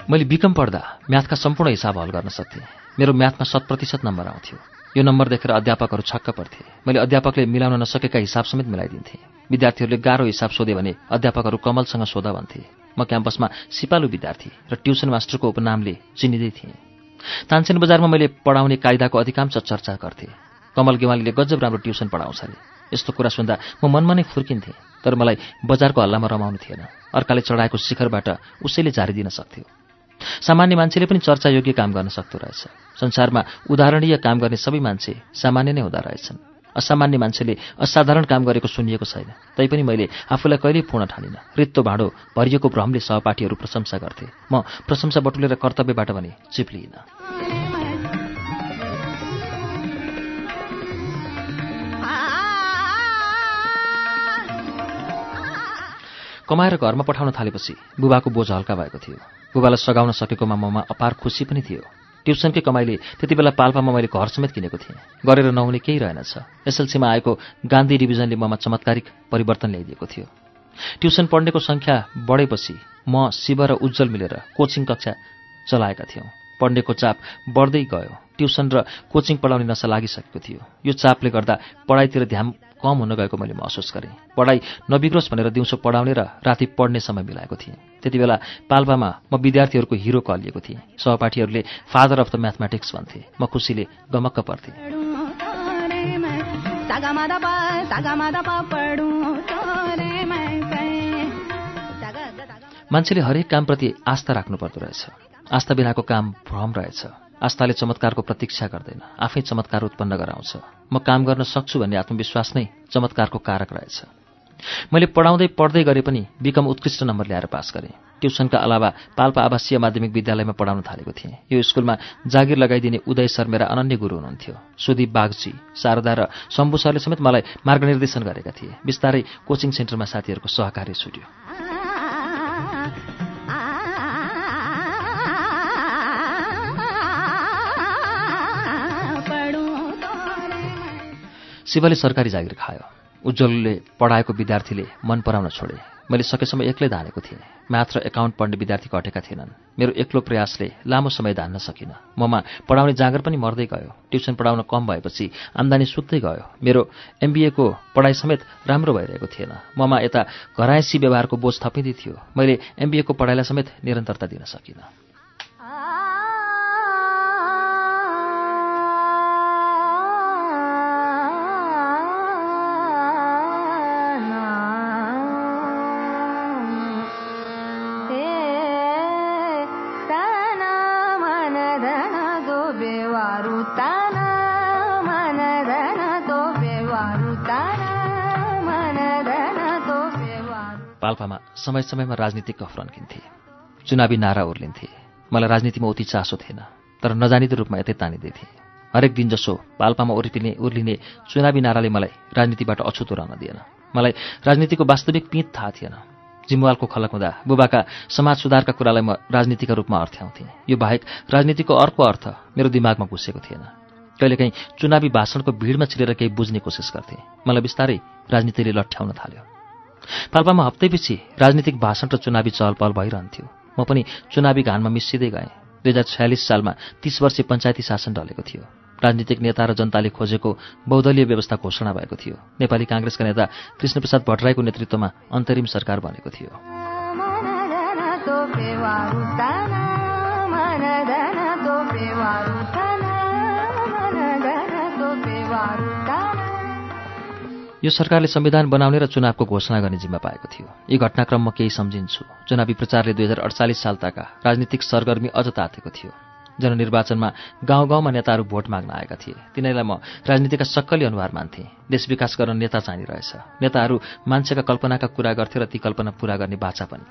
मैले बिकम पढ्दा म्याथका सम्पूर्ण हिसाब हल गर्न सक्थेँ। मेरो म्याथमा शत प्रतिशत नम्बर आउँथ्यो। यो नम्बर देखेर अध्यापकहरू छक्क पर्थे मैले अध्यापकले मिलाउन नसकेका हिसाब समेत मिलाइदिन्थेँ। विद्यार्थीहरूले गाह्रो हिसाब सोधे भने अध्यापकहरू कमलसँग सोध भन्थे। म क्याम्पसमा सिपालु विद्यार्थी र ट्युसन मास्टरको उपनामले चिनिँदै थिएँ। तानसेन बजारमा मैले पढाउने कायदाको अधिकांश चर्चा गर्थेँ। कमल गेवालीले गजब राम्रो ट्युसन पढाउँछ अरे यस्तो कुरा सुन्दा म मनमा नै फुर्किन्थेँ तर मलाई बजारको हल्लामा रमाउनु थिएन। अर्काले चढाएको शिखरबाट उसैले झारिदिन सक्थ्यो। सामान्य मान्छेले पनि चर्चा योग्य काम गर्न सक्दो रहेछ। संसारमा उदाहरणीय काम गर्ने सबै मान्छे सामान्य नै हुँदो रहेछन्। असामान्य मान्छेले असाधारण काम गरेको सुनिएको छैन। तैपनि मैले आफूलाई कहिल्यै पूर्ण ठानिनँ। रित्तो भाँडो भरिएको भ्रमले सहपाठीहरू प्रशंसा गर्थे। म प्रशंसा बटुलेर कर्तव्यबाट भने चिप्लिइनँ कमाएर घरमा पठाउन थालेपछि बुबाको बोझ हल्का भएको थियो। बुबालाई सघाउन सकेकोमा ममा अपार खुसी पनि थियो। ट्युसनकै कमाइले त्यति बेला पाल्पामा मैले घर समेत किनेको थिएँ। गरेर नहुने केही रहेनछ। एसएलसीमा आएको गान्धी डिभिजनले ममा चमत्कारिक परिवर्तन ल्याइदिएको थियो। ट्युसन पढ्नेको सङ्ख्या बढेपछि म शिव र उज्जवल मिलेर कोचिङ कक्षा चलाएका थियौँ। पढ्नेको चाप बढ्दै गयो। ट्युसन र कोचिङ पढाउने नसा लागिसकेको थियो। यो चापले गर्दा पढाइतिर ध्यान कम हुन गएको मैले महसुस गरेँ। पढाइ नबिग्रोस् भनेर दिउँसो पढाउने र राति पढ्ने समय मिलाएको थिएँ। त्यति बेला पाल्पामा म विद्यार्थीहरूको हिरो कहलिएको थिएँ। सहपाठीहरूले फादर अफ द म्याथमेटिक्स भन्थे। म खुसीले गमक्क पर्थेँ मान्छेले हरेक कामप्रति आस्था राख्नुपर्दो रहेछ। आस्था बिनाको काम भ्रम रहेछ। आस्थाले चमत्कारको प्रतीक्षा गर्दैन। आफै चमत्कार उत्पन्न गराउँछ। म काम गर्न सक्छु भन्ने आत्मविश्वास नै चमत्कारको कारक रहेछ। मैले पढाउँदै पढ्दै गरे पनि बिकम उत्कृष्ट नम्बर ल्याएर पास गरेँ। ट्युसनका अलावा पाल्पा आवासीय माध्यमिक विद्यालयमा पढाउन थालेको थिएँ। यो स्कुलमा जागिर लगाइदिने उदय सर मेरा अनन्य गुरु हुनुहुन्थ्यो। सुदीप बागजी शारदा र शम्भु सरले समेत मलाई मार्गनिर्देशन गरेका थिए। बिस्तारै कोचिङ सेन्टरमा साथीहरूको सहकार्य छुट्यो। शिवले सरकारी जागिर खायो। उज्जवलले पढाएको विद्यार्थीले मन पराउन छोडे। मैले सकेसम्म एक्लै धानेको थिएँ। म्याथ र एकाउन्ट पढ्ने विद्यार्थी घटेका थिएनन्। मेरो एक्लो प्रयासले लामो समय धान्न सकिनँ। ममा पढाउने जाँगर पनि मर्दै गयो। ट्युसन पढाउन कम भएपछि आम्दानी सुत्दै गयो। मेरो एमबिएको पढाइ समेत राम्रो भइरहेको थिएन। ममा यता घरायसी व्यवहारको बोझ थपिँदै थियो। मैले एमबिएको पढाइलाई समेत निरन्तरता दिन सकिनँ। समय समयमा राजनीतिक फर्किन्थे चुनावी नारा उर्लिन्थे मलाई राजनीतिमा उति चासो थिएन तर नजानिदो रूपमा यतै तानिँदै थिएँ हरेक दिन जसो पाल्पामा उर्किने उर्लिने चुनावी नाराले मलाई राजनीतिबाट अछुतो रहन दिएन। मलाई राजनीतिको वास्तविक पिँत थाहा थिएन। जिम्वालको खलक हुँदा बुबाका समाज सुधारका कुरालाई म राजनीतिका रूपमा अर्थ्याउँथेँ। यो बाहेक राजनीतिको अर्को अर्थ मेरो दिमागमा घुसेको थिएन। कहिलेकाहीँ चुनावी भाषणको भिडमा छिरेर केही बुझ्ने कोसिस गर्थेँ। मलाई बिस्तारै राजनीतिले लट्ठ्याउन थाल्यो। पाल्पामा हप्तैपछि राजनीतिक भाषण र चुनावी चहल पहल भइरहन्थ्यो म पनि चुनावी घानमा मिसिँदै गएँ दुई हजार छयालिस सालमा तीस वर्षीय पञ्चायती शासन ढलेको थियो राजनीतिक नेता र जनताले खोजेको बहुदलीय व्यवस्था घोषणा भएको थियो नेपाली काङ्ग्रेसका नेता कृष्णप्रसाद भट्टराईको नेतृत्वमा अन्तरिम सरकार बनेको थियो यो सरकारले संविधान बनाउने र चुनावको घोषणा गर्ने जिम्मा पाएको थियो। यी घटनाक्रम म केही सम्झिन्छु। चुनावी प्रचारले दुई हजार अडचालिस सालताका राजनीतिक सरगर्मी अझ तातेको थियो। जननिर्वाचनमा गाउँ गाउँमा नेताहरू भोट माग्न आएका थिए। तिनीहरूलाई म राजनीतिका सक्कली अनुहार मान्थे। देश विकास गर्न नेता चाहिरहेछ नेताहरू मान्छेका कल्पनाका कुरा गर्थे र ती कल्पना पूरा गर्ने बाचा पनि।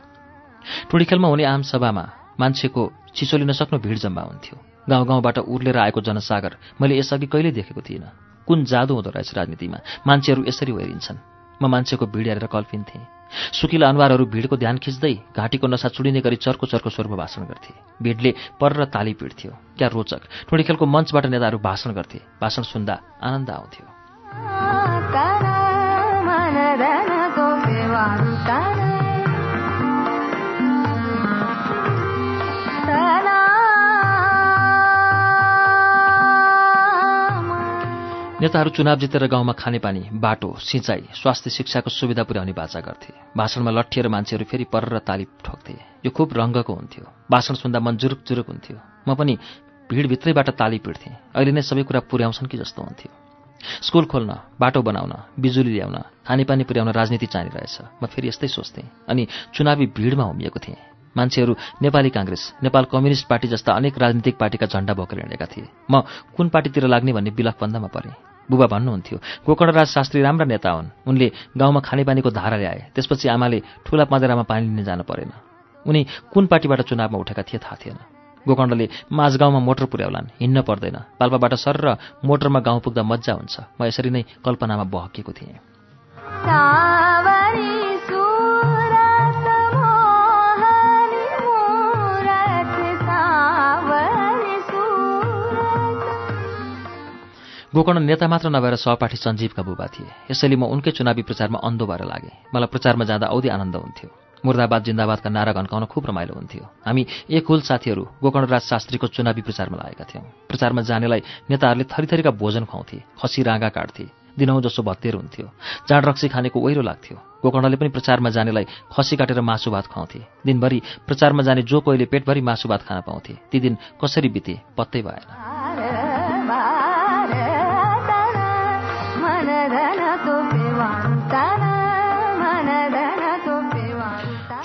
टुडीखेलमा हुने आम सभामा मान्छेको चिसो लिन सक्नु भिड जम्मा हुन्थ्यो। गाउँ गाउँबाट उर्लेर आएको जनसागर मैले यसअघि कहिल्यै देखेको थिइनँ। कुन जादु हुँदो रहेछ राजनीतिमा? मान्छेहरू यसरी ओहिरिन्छन् म मान्छेको भिड हेरेर कल्पिन्थेँ सुकिला अनुहारहरू भिडको ध्यान खिच्दै घाँटीको नसा चुडिने गरी चर्को चर्को स्वरूपमा भाषण गर्थे। भिडले पर र ताली पिड्थ्यो। क्या रोचक? ठुडी खेलको मञ्चबाट नेताहरू भाषण गर्थे। भाषण सुन्दा आनन्द आउँथ्यो। नेताहरू चुनाव जितेर गाउँमा खानेपानी बाटो सिँचाइ स्वास्थ्य शिक्षाको सुविधा पुर्याउने बाचा गर्थे। भाषणमा लट्ठिएर मान्छेहरू फेरि पर र ताली ठोक्थे। यो खुब रङ्गको हुन्थ्यो। भाषण सुन्दा मन जुरुक जुरुक हुन्थ्यो। म पनि भिडभित्रैबाट ताली पिड्थेँ। अहिले नै सबै कुरा पुर्याउँछन् कि जस्तो हुन्थ्यो। स्कुल खोल्न बाटो बनाउन बिजुली ल्याउन खानेपानी पुर्याउन राजनीति चाहिरहेछ। म फेरि यस्तै सोच्थेँ अनि चुनावी भिडमा होमिएको थिएँ। मान्छेहरू नेपाली काङ्ग्रेस नेपाल कम्युनिस्ट पार्टी जस्ता अनेक राजनीतिक पार्टीका झण्डा बोकेर हिँडेका थिए। म कुन पार्टीतिर लाग्ने भन्ने बिलकबन्दामा परेँ। बुबा भन्नुहुन्थ्यो गोकर्णराज शास्त्री राम्रा नेता हुन्। उनले गाउँमा खानेपानीको धारा ल्याए। त्यसपछि आमाले ठुला पँधेरामा पानी लिन जानु परेन। उनी कुन पार्टीबाट चुनावमा उठेका थिए थाहा थिएन। गोकर्णले माझगाउँमा मोटर पुर्याउलान्। हिँड्न पर्दैन। पाल्पाबाट सर र मोटरमा गाउँ पुग्दा मजा हुन्छ। म यसरी नै कल्पनामा बहकिएको थिएँ। गोकर्ण नेता मात्र नभएर सहपाठी सञ्जीवका बुबा थिए। यसैले म उनकै चुनावी प्रचारमा अन्धो भएर लागेँ। मलाई प्रचारमा जाँदा औधी आनन्द हुन्थ्यो। मुर्दाबाद जिन्दाबादका नारा घन्काउन खुब रमाइलो हुन्थ्यो। हामी एक हुल साथीहरू गोकर्णराज शास्त्रीको चुनावी प्रचारमा लागेका थियौँ। प्रचारमा जानेलाई नेताहरूले थरीथरीका भोजन खुवाउँथे खसी राँगा काट्थे दिनौँ जसो भत्तेर हुन्थ्यो। जाँड रक्सी खानेको ओहिरो लाग्थ्यो। गोकर्णले पनि प्रचारमा जानेलाई खसी काटेर मासु भात खुवाउँथे। दिनभरि प्रचारमा जाने जो कोहीले पेटभरि मासु भात खान पाउँथे। ती दिन कसरी बिते पत्तै भएन।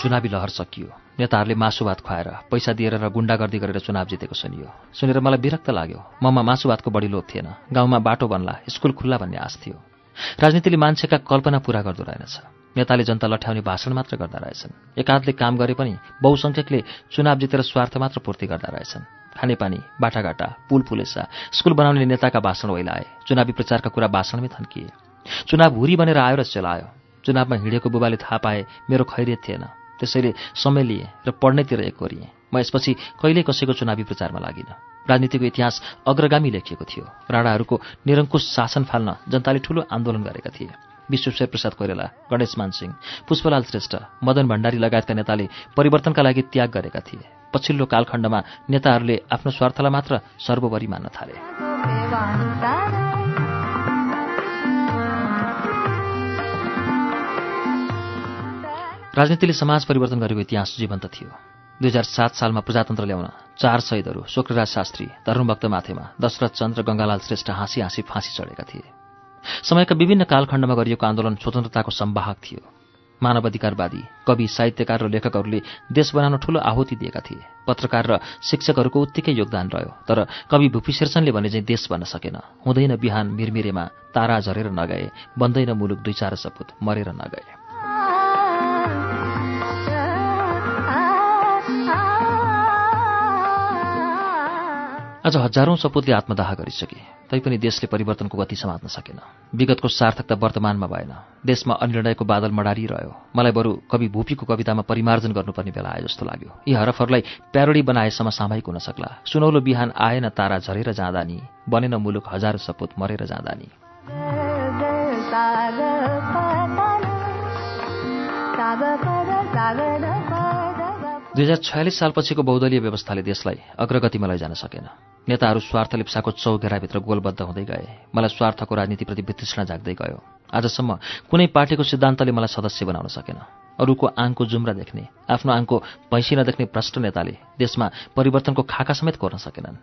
चुनावी लहर सकियो। नेताहरूले मासु भात खुवाएर पैसा दिएर र गुण्डागर्दी गरेर चुनाव जितेको सुनियो। सुनेर मलाई विरक्त लाग्यो। ममा मासु भातको बढी लोभ थिएन। गाउँमा बाटो बन्ला स्कुल खुल्ला भन्ने आश थियो। राजनीतिले मान्छेका कल्पना पूरा गर्दो रहेनछ। नेताले जनता लठ्याउने भाषण मात्र गर्दा रहेछन्। एकाधले काम गरे पनि बहुसङ्ख्यकले चुनाव जितेर स्वार्थ मात्र पूर्ति गर्दा रहेछन्। खानेपानी बाटाघाटा पुल पुलेसा स्कुल बनाउने नेताका भाषण ओइलाए। चुनावी प्रचारका कुरा भाषणमै थन्किए। चुनाव हुरी बनेर आयो र चलायो। चुनावमा हिँडेको बुबाले थाहा पाए मेरो खैरियत थिएन। त्यसैले समय लिए र पढ्नैतिर एक गरिएँ म यसपछि कहिल्यै कसैको चुनावी प्रचारमा लागिनँ। राजनीतिको इतिहास अग्रगामी लेखिएको थियो। राणाहरूको निरङ्कुश शासन फाल्न जनताले ठूलो आन्दोलन गरेका थिए। विश्वेश्वर प्रसाद कोइराला गणेश मानसिंह पुष्पलाल श्रेष्ठ मदन भण्डारी लगायतका नेताले परिवर्तनका लागि त्याग गरेका थिए। पछिल्लो कालखण्डमा नेताहरूले आफ्नो स्वार्थलाई मात्र सर्वोपरि मान्न थाले। राजनीतिले समाज परिवर्तन गरेको इतिहास जीवन्त थियो। दुई हजार सात सालमा प्रजातन्त्र ल्याउन चार शहीदहरू शुक्रराज शास्त्री धर्मभक्त माथेमा दशरथ चन्द र गङ्गालाल श्रेष्ठ हाँसी हाँसी फाँसी चढेका थिए। समयका विभिन्न कालखण्डमा गरिएको आन्दोलन स्वतन्त्रताको सम्वाहक थियो। मानवाधिकारवादी कवि साहित्यकार र लेखकहरूले देश बनाउन ठूलो आहुति दिएका थिए। पत्रकार र शिक्षकहरूको उत्तिकै योगदान रह्यो तर कवि भूपी शेरचनले भने चाहिँ देश बन्न सकेन। हुँदैन बिहान मिरमिरेमा तारा झरेर नगए बन्दैन मुलुक दुई चार सपुत मरेर नगए। आज हजारौं सपुतले आत्मदाह गरिसके। तैपनि देशले परिवर्तनको गति समात्न सकेन। विगतको सार्थकता वर्तमानमा भएन। देशमा अनिर्णयको बादल मडारिरह्यो। मलाई बरु कवि भूपीको कवितामा परिमार्जन गर्नुपर्ने बेला आए जस्तो लाग्यो। यी हरफहरूलाई प्यारोडी बनाएसम्म सामायिक हुन सक्ला। सुनौलो बिहान आएन तारा झरेर जाँदा नि। बनेन मुलुक हजार सपुत मरेर जाँदा नि। दुई हजार छयालिस सालपछिको बहुदलीय व्यवस्थाले देशलाई अग्रगतिमा लैजान सकेन। नेताहरू स्वार्थ लिप्साको चौघेराभित्र गोलबद्ध हुँदै गए। मलाई स्वार्थको राजनीतिप्रति वितृष्णा जाग्दै गयो। आजसम्म कुनै पार्टीको सिद्धान्तले मलाई सदस्य बनाउन सकेन। अरूको आङको जुम्रा देख्ने आफ्नो आङको भैँसी नदेख्ने भ्रष्ट नेताले देशमा परिवर्तनको खाका समेत कोर्न सकेनन्।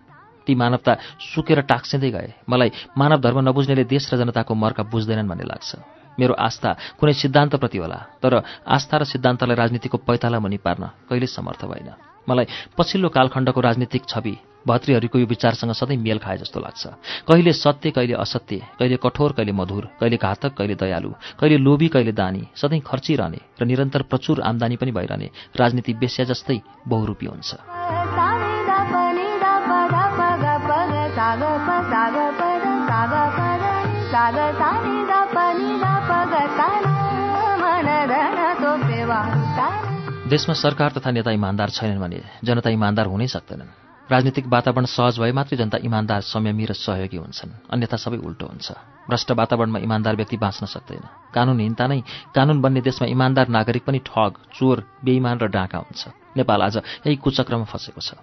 ती मानवता सुकेर टाक्सिँदै गए। मलाई मानव धर्म नबुझ्नेले देश र जनताको मर्का बुझ्दैनन् भन्ने लाग्छ। मेरो आस्था कुनै सिद्धान्तप्रति होला तर आस्था र सिद्धान्तलाई राजनीतिको पैताला मुनि पार्न कहिले समर्थ भएन। मलाई पछिल्लो कालखण्डको राजनीतिक छवि भतृहरूको यो विचारसँग सधैँ मेल खाए जस्तो लाग्छ। कहिले सत्य कहिले असत्य कहिले कठोर कहिले मधुर कहिले घातक कहिले दयालु कहिले लोभी कहिले दानी सधैँ खर्चिरहने र निरन्तर प्रचुर आम्दानी पनि भइरहने राजनीति बेस्या जस्तै बहुरूपी हुन्छ। देशमा सरकार तथा नेता इमान्दार छैनन् भने जनता इमान्दार हुनै सक्दैनन्। राजनीतिक वातावरण सहज भए मात्रै जनता इमान्दार संयमी र सहयोगी हुन्छन्। अन्यथा सबै उल्टो हुन्छ। भ्रष्ट वातावरणमा इमान्दार व्यक्ति बाँच्न सक्दैन। कानुनहीनता नै कानुन बन्ने देशमा इमान्दार नागरिक पनि ठग चोर बेइमान र डाँका हुन्छ। नेपाल आज यही कुचक्रमा फँसेको छ।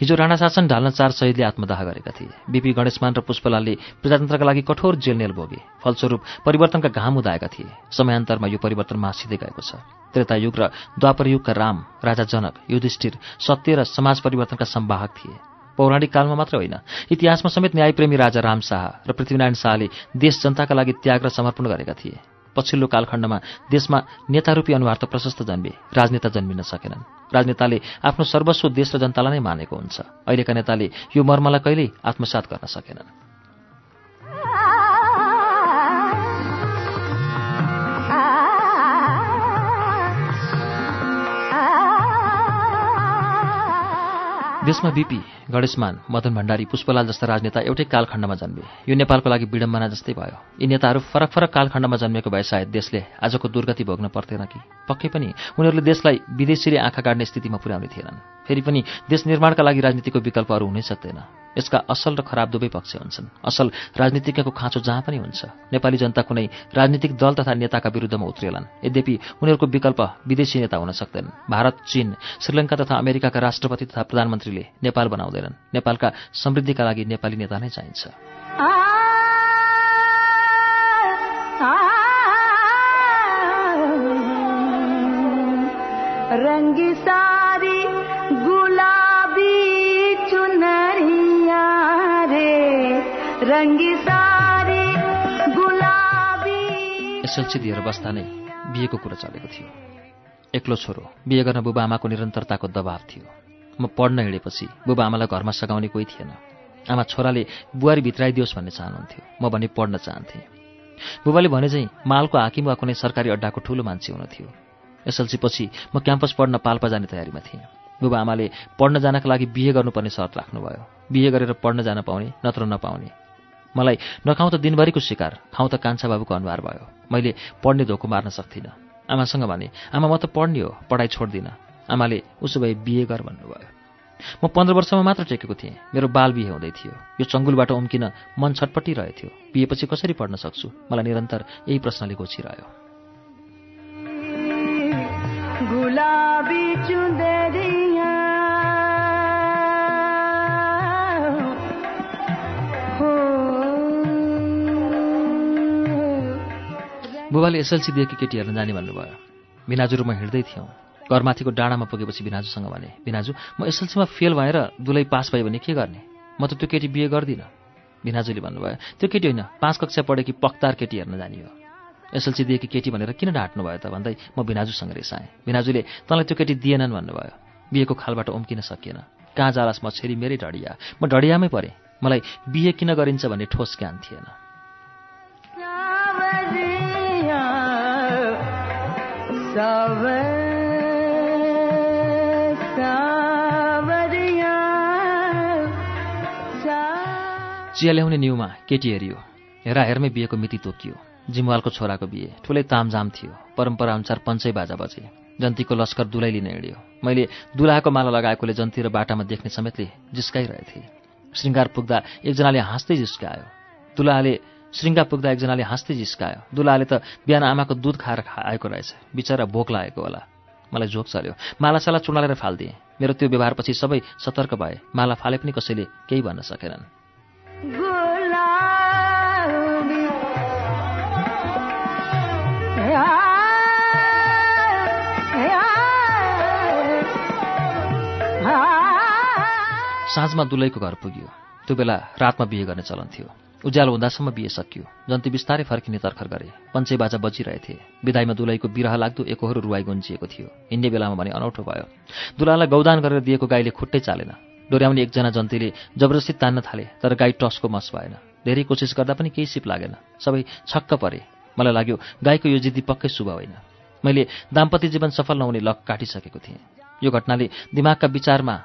हिजो राणा शासन ढाल्न चार शहीदले आत्मदाह गरेका थिए। बिपी गणेशमान र पुष्पलालले प्रजातन्त्रका लागि कठोर जेलनेल भोगे। फलस्वरूप परिवर्तनका घाम उदाएका थिए। समयान्तरमा यो परिवर्तन मासिँदै गएको छ। त्रेतायुग र द्वापरयुगका राम राजा जनक युधिष्ठिर सत्य र समाज परिवर्तनका सम्वाहक थिए। पौराणिक कालमा मात्र होइन इतिहासमा समेत न्यायप्रेमी राजा राम शाह र पृथ्वीनारायण शाहले देश जनताका लागि त्याग र समर्पण गरेका थिए। पछिल्लो कालखण्डमा देशमा नेतारूपी अनुहार त प्रशस्त जन्मे राजनेता जन्मिन सकेनन्। राजनेताले आफ्नो सर्वस्व देश र जनतालाई नै मानेको हुन्छ। अहिलेका नेताले यो मर्मलाई कहिल्यै आत्मसात गर्न सकेनन्। देशमा बिपी गणेशमान मदन भण्डारी पुष्पलाल जस्ता राजनेता एउटै कालखण्डमा जन्मे। यो नेपालको लागि विडम्बना जस्तै भयो। यी नेताहरू फरक फरक कालखण्डमा जन्मेको भए सायद देशले आजको दुर्गति भोग्न पर्थेन कि? पक्कै पनि उनीहरूले देशलाई विदेशीले आँखा काट्ने स्थितिमा पुर्याउने थिएनन्। फेरि पनि देश निर्माणका लागि राजनीतिको विकल्पहरू हुनै सक्दैन। यसका असल र खराब दुवै पक्ष हुन्छन्। असल राजनीतिज्ञको खाँचो जहाँ पनि हुन्छ। नेपाली जनता कुनै राजनीतिक दल तथा नेताका विरुद्धमा उत्रिएलान् यद्यपि उनीहरूको विकल्प विदेशी नेता हुन सक्दैनन् भारत चीन श्रीलङ्का तथा अमेरिकाका राष्ट्रपति तथा प्रधानमन्त्रीले नेपाल बनाउँदैनन् नेपालका समृद्धिका लागि नेपाली नेता नै चाहिन्छ। रङ्गी सारी गुलाबी चुनरिया रे। रङ्गी सारी गुलाबी एसएलसी दिएर बस्दा नै बिहेको कुरा चलेको थियो। एक्लो छोरो बिहे गर्न बुबा आमाको निरन्तरताको दबाव थियो। म पढ्न हिँडेपछि बुबा आमालाई घरमा सघाउने कोही थिएन। आमा छोराले बुहारी भित्राइदियोस् भन्ने चाहनुहुन्थ्यो। म भने पढ्न चाहन्थेँ। बुबाले भने चाहिँ मालको हाकिम वा कुनै सरकारी अड्डाको ठूलो मान्छे हुन थियो एसएलसी पछि म क्याम्पस पढ्न पाल्पा जाने तयारीमा थिएँ। बुबा आमाले पढ्न जानका लागि बिहे गर्नुपर्ने शर्त राख्नुभयो। बिहे गरेर पढ्न जान पाउने नत्र नपाउने। मलाई नखाउँ त दिनभरिको शिकार खाउँ त कान्छा बाबुको अनुहार भयो। मैले पढ्ने धोको मार्न सक्थिनँ। आमासँग भने आमा म त पढ्ने हो पढाइ छोड्दिनँ। आमाले उसो भए बिहे गर भन्नुभयो। म पन्ध्र वर्षमा मात्र टेकेको थिएँ। मेरो बाल बिहे हुँदै थियो। यो चङ्गुलबाट उम्किन मन छटपटिरहेथ्यो। बिहेपछि कसरी पढ्न सक्छु? मलाई निरन्तर यही प्रश्नले गोचिरह्यो। बुबाले एसएलसी दिएकी केटी हेर्न जाने भन्नुभयो। बिनाजु र म हिँड्दै थियौँ। घरमाथिको डाँडामा पुगेपछि बिनाजुसँग भने बिनाजु म एसएलसीमा फेल भएर दुलै पास भयो भने के गर्ने? म त त्यो केटी बिहे गर्दिनँ। बिनाजुले भन्नुभयो त्यो केटी होइन पाँच कक्षा पढेकी पक्तार केटी हेर्न जाने हो एसएलसी दिएकी केटी भनेर किन ढाँट्नुभयो त? भन्दै म बिनाजुसँग रिसाएँ। बिनाजुले तँलाई त्यो केटी दिएनन् भन्नुभयो। बिहेको खालबाट उम्किन सकिएन। कहाँ जालास म छेरी मेरै ढडिया। म ढडियामै परेँ। मलाई बिहे किन गरिन्छ भन्ने ठोस ज्ञान थिएन। चिया ल्याउने न्युमा केटी हेरियो हेरा हेरमै बिहेको मिति तोकियो। जिमवालको छोराको बिहे ठुलै तामझाम थियो। परम्परा अनुसार पञ्चै बाजा बजे। जन्तीको लस्कर दुलै लिन हिँड्यो। मैले दुलाको माला लगाएकोले जन्ती र बाटामा देख्ने समेतले जिस्काइरहेथे। श्रृङ्गार पुग्दा एकजनाले हाँस्दै जिस्कायो। दुलाले श्रृङ्गार पुग्दा एकजनाले हाँस्दै जिस्कायो। दुलाले त बिहान आमाको दुध खाएर आएको रहेछ। बिचरा भोक लागेको होला। मलाई झोक चल्यो। मालासाला चुडालेर फालिदिएँ। मेरो त्यो व्यवहारपछि सबै सतर्क भए। माला फाले पनि कसैले केही भन्न सकेनन्। साँझमा दुलैको घर पुग्यो। त्यो बेला रातमा बिहे गर्ने चलन थियो। उज्यालो हुँदासम्म बिहे सकियो। जन्ती बिस्तारै फर्किने तर्खर गरे। पञ्चे बाजा बजिरहेथे। विदाईमा दुलैको बिरह लाग्दो एकहोरो रुवाई गुन्जिएको थियो। हिँड्ने बेलामा भने अनौठो भयो। दुलालाई गौदान गरेर दिएको गाईले खुट्टै चालेन। डोर्याउने एकजना जन्तीले जबरजस्ती तान्न थाले तर गाई टसको मस भएन। धेरै कोसिस गर्दा पनि केही सिप लागेन। सबै छक्क परे। मलाई लाग्यो गाईको यो जिद्दी पक्कै शुभ होइन। मैले दाम्पत्य जीवन सफल नहुने लक काटिसकेको थिएँ। यो घटनाले दिमागका विचारमा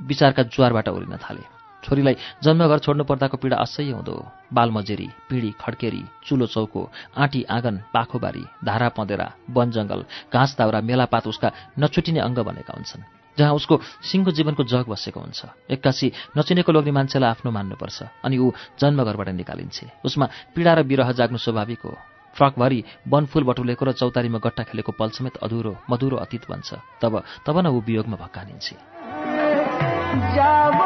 विचारका ज्वारबाट उरिन थाले। छोरीलाई जन्मघर छोड्नु पर्दाको पीडा असह्य हुँदो बालमजेरी पिँढी खड्केरी चुलो चौको आँटी आँगन पाखोबारी धारा पँधेरा वन जङ्गल घाँस दाउरा मेलापात उसका नछुटिने अङ्ग बनेका हुन्छन् जहाँ उसको सिङ्गो जीवनको जग बसेको हुन्छ। एक्कासी नचिनेको लोग्ने मान्छेलाई आफ्नो मान्नुपर्छ अनि ऊ जन्मघरबाट निकालिन्छे। उसमा पीडा र विरह जाग्नु स्वाभाविक हो। फ्रकभरि वनफुल बटुलेको र चौतारीमा गट्टा खेलेको पल समेत अधुरो मधुरो अतीत बन्छ। तब तब न ऊ वियोगमा भक्कानिन्छे। जाओ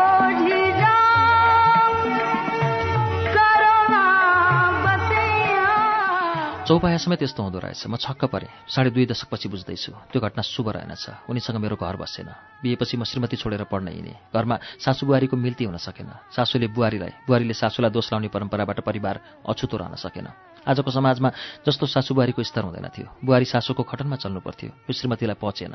समेत यस्तो हुँदो रहेछ। म छक्क परेँ। साढे दुई दशकपछि बुझ्दैछु। त्यो घटना शुभ रहेनछ। उनीसँग मेरो घर बसेन। बिहेपछि म श्रीमती छोडेर पढ्न हिँडेँ। घरमा सासु बुहारीको मिल्ती हुन सकेन। सासूले बुहारीलाई बुहारीले सासूलाई दोष लाउने परम्पराबाट परिवार अछुतो रहन सकेन। आजको समाजमा जस्तो सासु बुहारीको स्तर हुँदैन थियो। बुहारी सासूको खटनमा चल्नु पर्थ्यो। यो श्रीमतीलाई पचेन।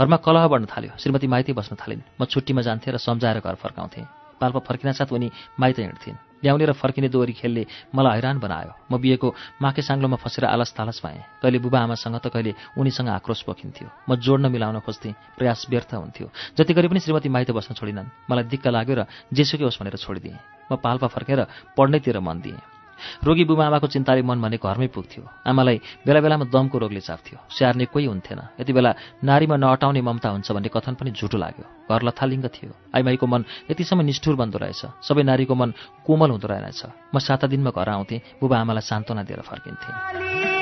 घरमा कलह बढ्न थाल्यो। श्रीमती माइती बस्न थालिन्। म छुट्टीमा जान्थेँ र सम्झाएर घर फर्काउँथेँ। पाल्पा फर्किनासाथ उनी माइत हिँड्थिन्। ल्याउने र फर्किने दोहोरी खेलले मलाई हैरान बनायो। म बिहेको माके साङ्लोमा फसेर आलस तालस पाएँ। कहिले बुबा आमासँग त कहिले उनीसँग आक्रोश पोखिन्थ्यो। म जोड्न मिलाउन खोज्थेँ प्रयास व्यर्थ हुन्थ्यो। जति गरे पनि श्रीमती माइत बस्न छोडिनन्। मलाई दिक्क लाग्यो र जेसुकै होस् भनेर छोडिदिएँ। म पाल्पा फर्केर पढ्नैतिर मन दिएँ। रोगी बुबा आमाको चिन्ताले मन भने घरमै पुग्थ्यो। आमालाई बेला बेलामा दमको रोगले चाप्थ्यो। स्याहार्ने कोही हुन्थेन। यति बेला नारीमा नअटाउने ममता हुन्छ भन्ने कथन पनि झुटो लाग्यो। घर लथालिङ्ग थियो। आइमाईको मन यतिसम्म निष्ठुर बन्दो रहेछ। सबै नारीको मन कोमल हुँदो रहेछ म साता दिनमा घर आउँथेँ। बुबा आमालाई सान्त्वना दिएर फर्किन्थेँ।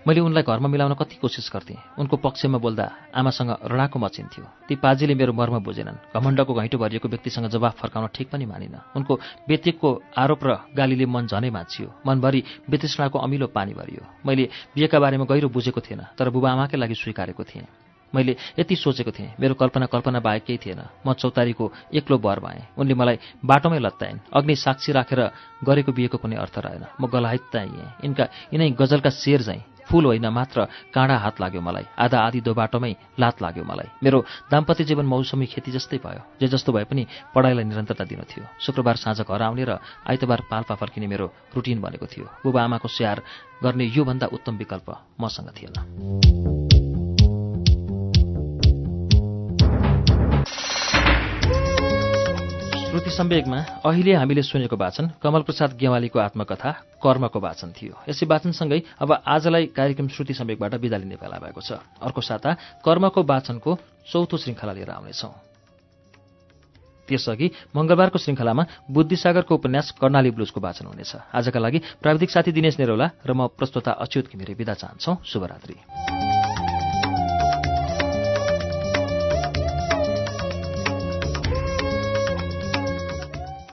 मैले उनलाई घरमा मिलाउन कति कोसिस गर्थेँ। उनको पक्षमा बोल्दा आमासँग रडाको मचिन्थ्यो ती पाजीले मेरो मर्म बुझेनन्। घमण्डको घैँटो भरिएको व्यक्तिसँग जवाफ फर्काउन ठिक पनि मानिन उनको व्यक्तिको आरोप र गालीले मन झनै माछियो मनभरि वितृष्णाको अमिलो पानी भरियो। मैले बिहेका बारेमा गहिरो बुझेको थिएन तर बुबा आमाकै लागि स्वीकारेको थिएँ। मैले यति सोचेको थिएँ मेरो कल्पना कल्पना बाहेक केही थिएन। म चौतारीको एक्लो बर भएँ। उनले मलाई बाटोमै लत्ताइन् अग्नि साक्षी राखेर गरेको बिहेको कुनै अर्थ रहेन। म गलाहित यिनका यिनै गजलका शेर झैँ। फूल होइन मात्र काँडा हात लाग्यो मलाई आधा आधी दो बाटोमै लात लाग्यो मलाई। मेरो दाम्पत्य जीवन मौसमी खेती जस्तै भयो जे जस्तो भए पनि पढाइलाई निरन्तरता दिनु थियो। शुक्रबार साँझ घर आउने र आइतबार पाल्पा फर्किने मेरो रुटिन बनेको थियो। बुबा आमाको स्याहार गर्ने योभन्दा उत्तम विकल्प मसँग थिएन। श्रुति सम्वेकमा अहिले हामीले सुनेको वाचन कमलप्रसाद गेवालीको आत्मकथा कर्मको वाचन थियो। यसै वाचनसँगै अब आजलाई कार्यक्रम श्रुति सम्वेकबाट विदा लिने बेला भएको छ। अर्को साता कर्मको वाचनको चौथो श्रृङ्खला लिएर आउनेछौँ। त्यसअघि मङ्गलबारको श्रृङ्खलामा बुद्धिसागरको उपन्यास कर्णाली ब्लुजको वाचन हुनेछ। आजका लागि प्राविधिक साथी दिनेश नेरौला र म प्रस्तोता अच्युत घिमिरे विदा चाहन्छौ। शुभरात्री।